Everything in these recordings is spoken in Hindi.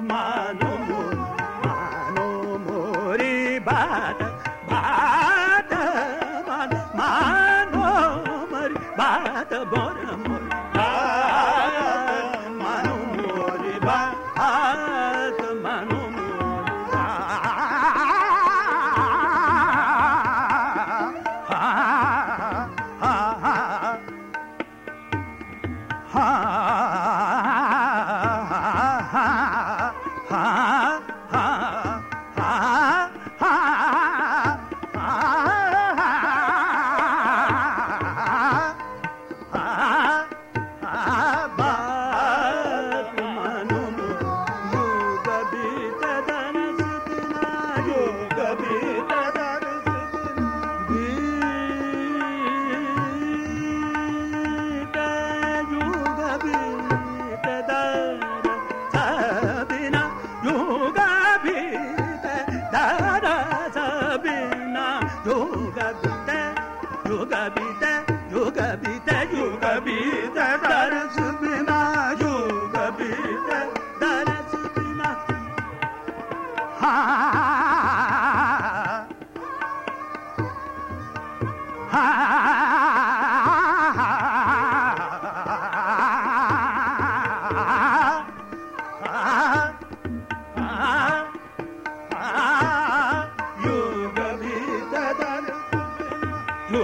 Come on. ha. యుగ బిద యుగ బిద యుగ బిద దరసు బిమా యుగ బిద దరసు బిమా హా హా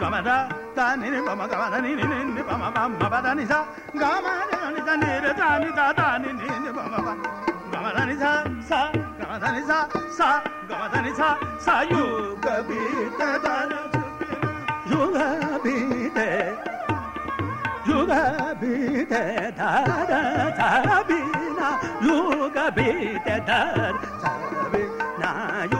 ga ma da da ni ni ma ma ga ma da ni ni ni ni ma ma ma ba da ni sa ga ma da ni da ni da da ni da da ni ni ni ma ma ma ga ma da ni sa sa ga ma da ni sa sa ga ma da ni sa sa yu bi te da na bi de yu bi de da da da bi na yu bi de da da bi na yu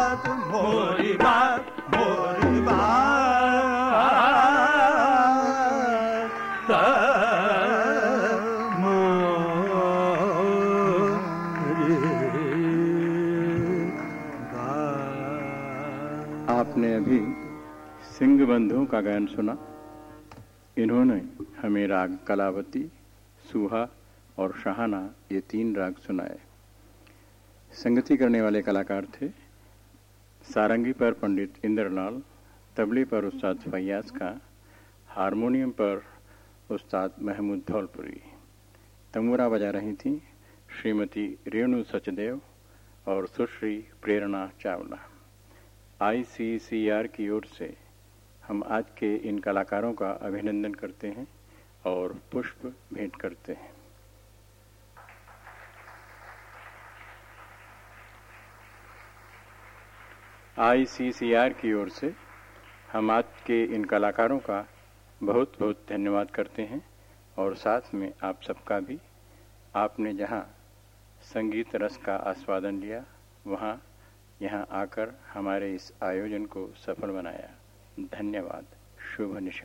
बात, मोरी बात मोरी बात। आपने अभी सिंह बंधुओं का गायन सुना। इन्होंने हमें राग कलावती, सुहा और शाहाना ये तीन राग सुनाए। संगति करने वाले कलाकार थे सारंगी पर पंडित इंद्रलाल, तबले पर उस्ताद फैयाज का, हारमोनियम पर उस्ताद महमूद धौलपुरी। तमूरा बजा रही थी श्रीमती रेणु सचदेव और सुश्री प्रेरणा चावला। आईसीसीआर की ओर से हम आज के इन कलाकारों का अभिनंदन करते हैं और पुष्प भेंट करते हैं। आईसीसीआर की ओर से हम आज के इन कलाकारों का बहुत बहुत धन्यवाद करते हैं और साथ में आप सबका भी। आपने जहाँ संगीत रस का आस्वादन लिया, वहाँ यहाँ आकर हमारे इस आयोजन को सफल बनाया। धन्यवाद। शुभ निशा